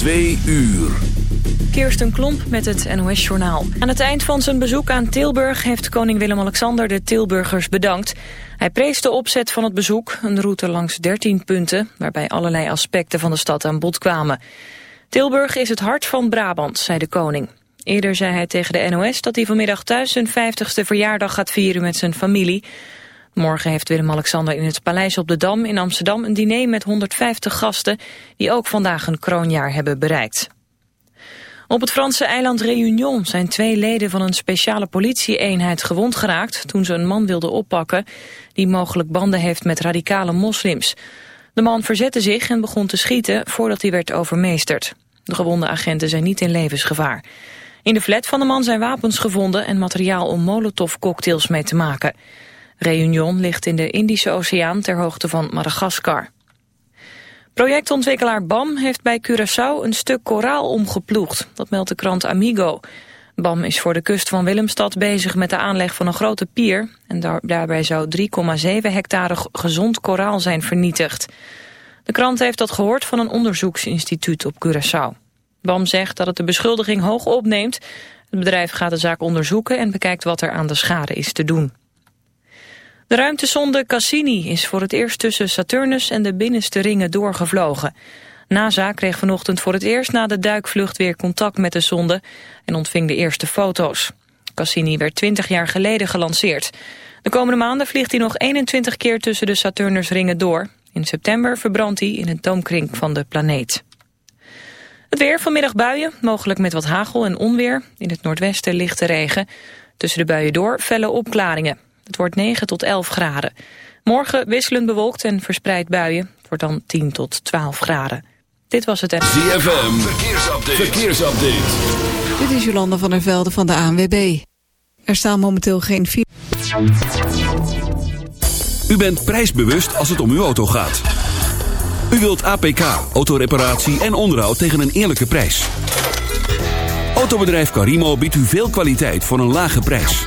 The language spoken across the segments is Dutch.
Twee uur. Kirsten Klomp met het NOS-journaal. Aan het eind van zijn bezoek aan Tilburg heeft koning Willem-Alexander de Tilburgers bedankt. Hij prees de opzet van het bezoek, een route langs 13 punten... waarbij allerlei aspecten van de stad aan bod kwamen. Tilburg is het hart van Brabant, zei de koning. Eerder zei hij tegen de NOS dat hij vanmiddag thuis zijn 50ste verjaardag gaat vieren met zijn familie... Morgen heeft Willem-Alexander in het Paleis op de Dam in Amsterdam een diner met 150 gasten die ook vandaag een kroonjaar hebben bereikt. Op het Franse eiland Réunion zijn twee leden van een speciale politieeenheid gewond geraakt toen ze een man wilden oppakken die mogelijk banden heeft met radicale moslims. De man verzette zich en begon te schieten voordat hij werd overmeesterd. De gewonde agenten zijn niet in levensgevaar. In de flat van de man zijn wapens gevonden en materiaal om molotovcocktails mee te maken. Réunion ligt in de Indische Oceaan ter hoogte van Madagaskar. Projectontwikkelaar BAM heeft bij Curaçao een stuk koraal omgeploegd. Dat meldt de krant Amigo. BAM is voor de kust van Willemstad bezig met de aanleg van een grote pier. En daarbij zou 3,7 hectare gezond koraal zijn vernietigd. De krant heeft dat gehoord van een onderzoeksinstituut op Curaçao. BAM zegt dat het de beschuldiging hoog opneemt. Het bedrijf gaat de zaak onderzoeken en bekijkt wat er aan de schade is te doen. De ruimtesonde Cassini is voor het eerst tussen Saturnus en de binnenste ringen doorgevlogen. NASA kreeg vanochtend voor het eerst na de duikvlucht weer contact met de sonde en ontving de eerste foto's. Cassini werd 20 jaar geleden gelanceerd. De komende maanden vliegt hij nog 21 keer tussen de Saturnusringen door. In september verbrandt hij in het doomkring van de planeet. Het weer, vanmiddag buien, mogelijk met wat hagel en onweer. In het noordwesten lichte regen. Tussen de buien door felle opklaringen. Het wordt 9 tot 11 graden. Morgen wisselend bewolkt en verspreid buien. Het wordt dan 10 tot 12 graden. Dit was het... ZFM, verkeersupdate. verkeersupdate. Dit is Jolanda van der Velde van de ANWB. Er staan momenteel geen... U bent prijsbewust als het om uw auto gaat. U wilt APK, autoreparatie en onderhoud tegen een eerlijke prijs. Autobedrijf Carimo biedt u veel kwaliteit voor een lage prijs.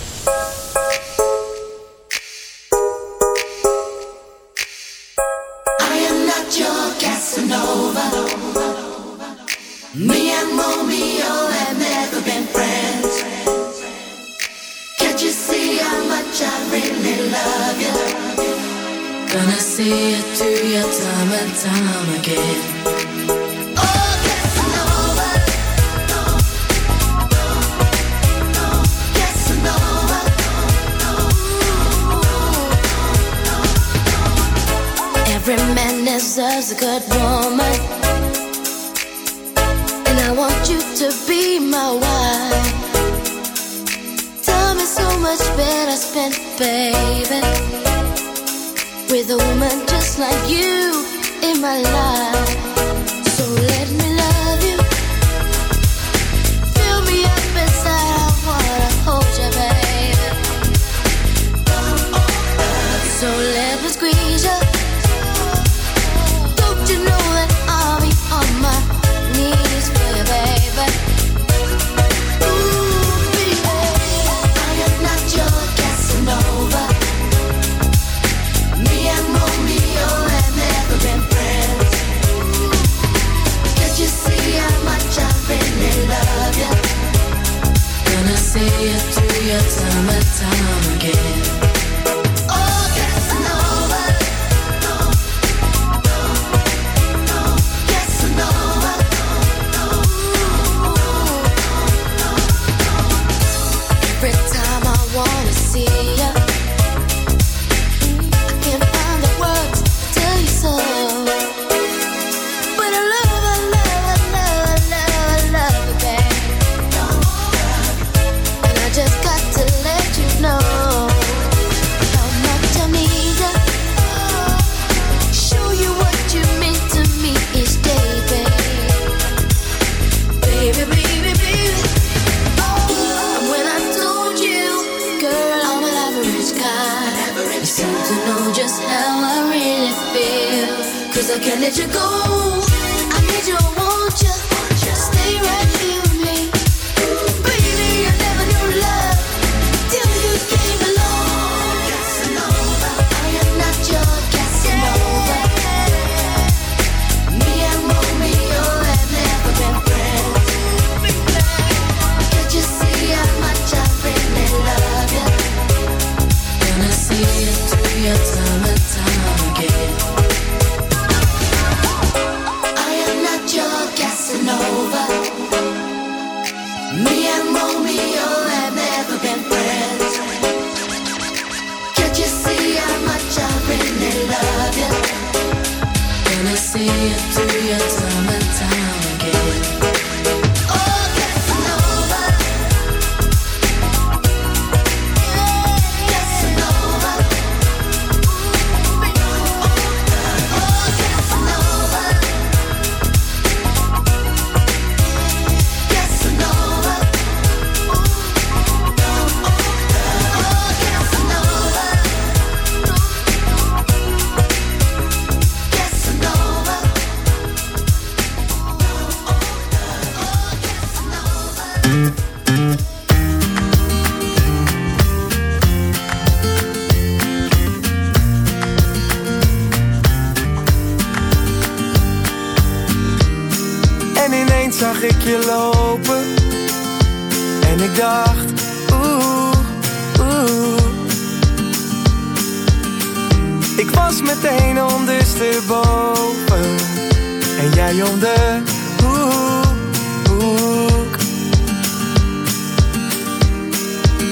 Me and Romeo have never been friends. Can't you see how much I really love you? Gonna see it through your time and time again. Oh, Casanova. Casanova. Every man deserves a good woman. Much better spent, baby. With a woman just like you in my life. I can't let you go. I need you, I want you. Stay right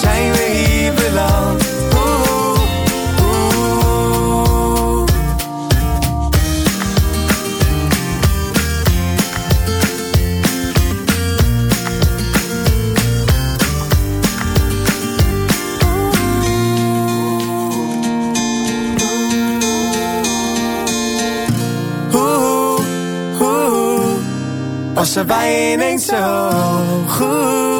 zijn we hier beland? Oeh, oeh. Oeh, oeh. Was er bij ineens zo goed.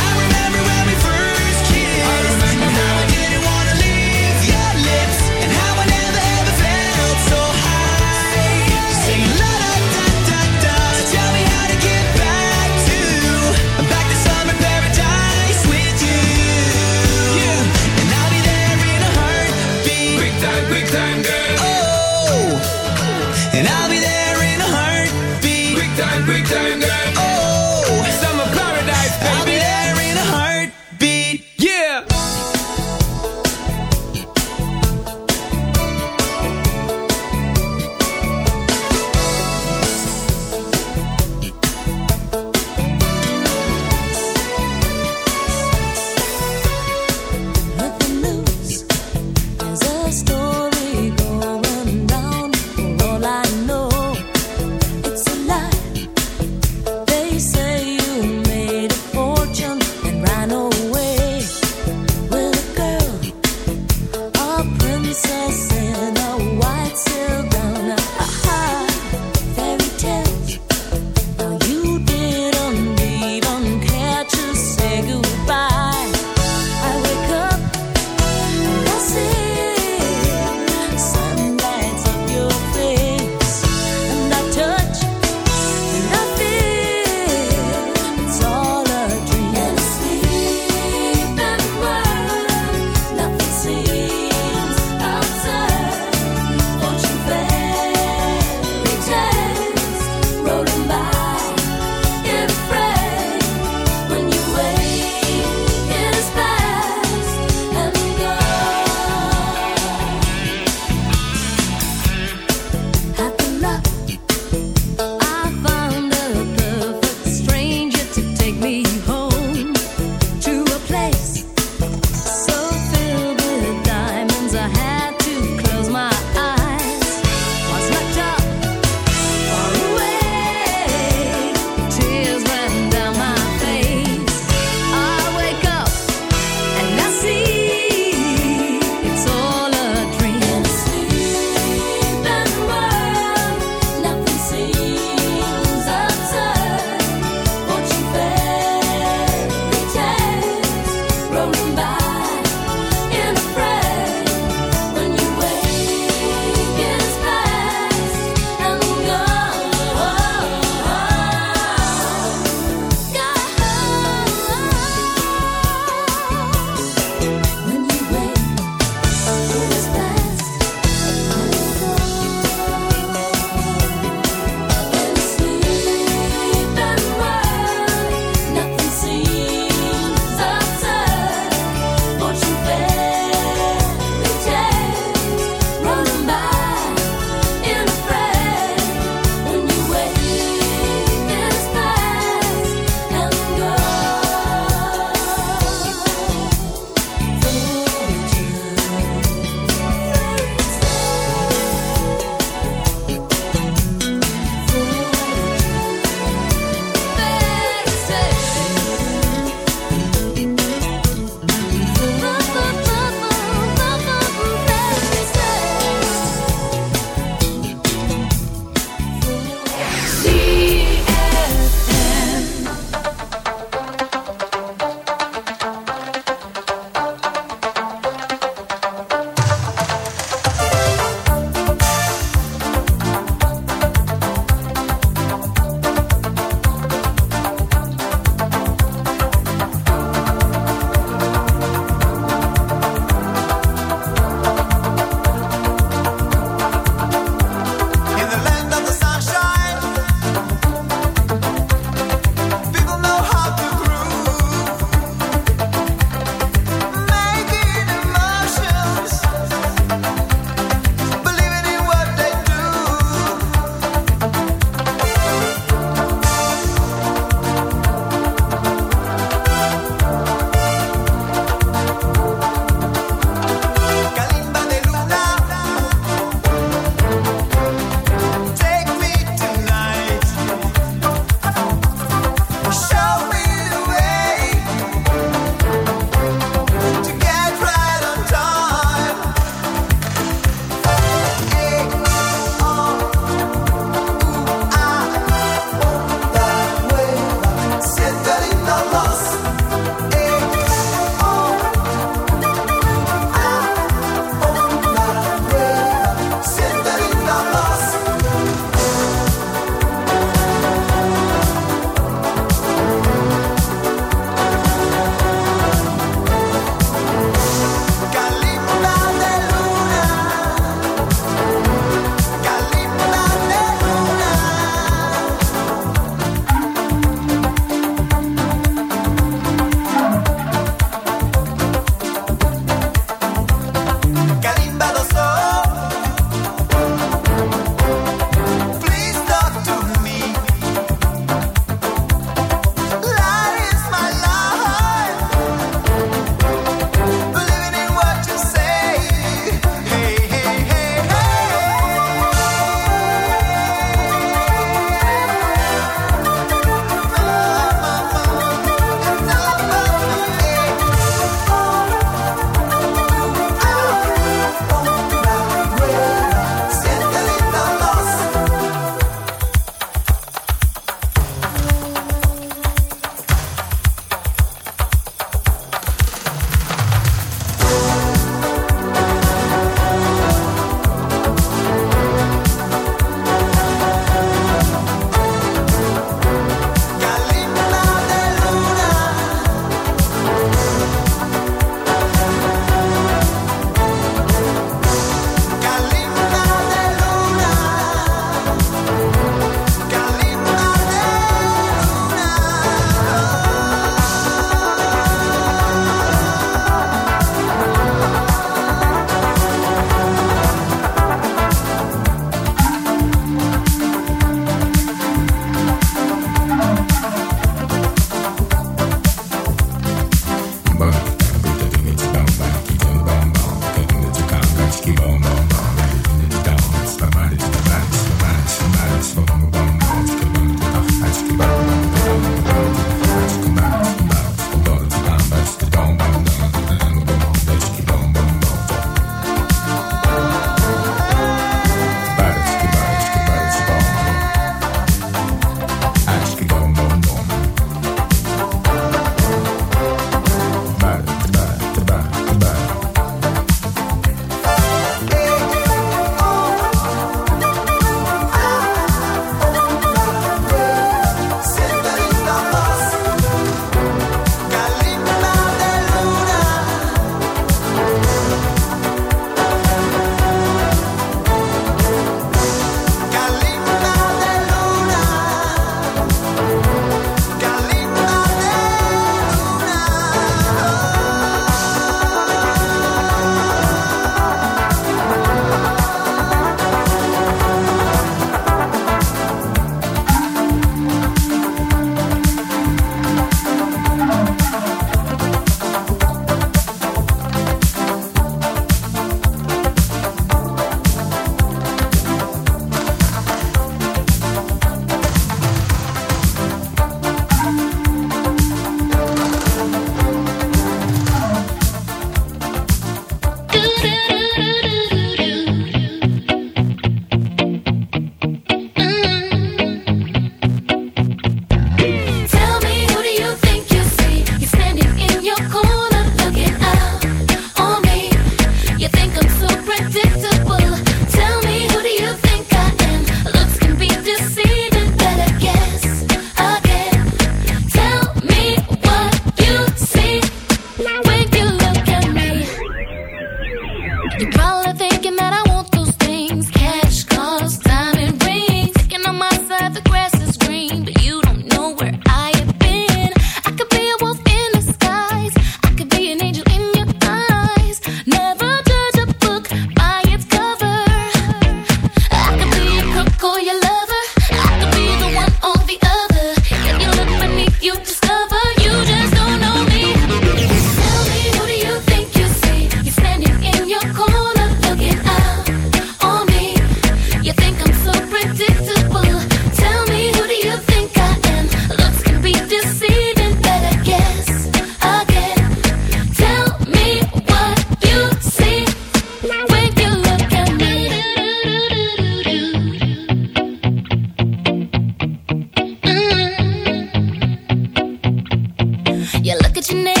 You look at your name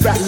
Fra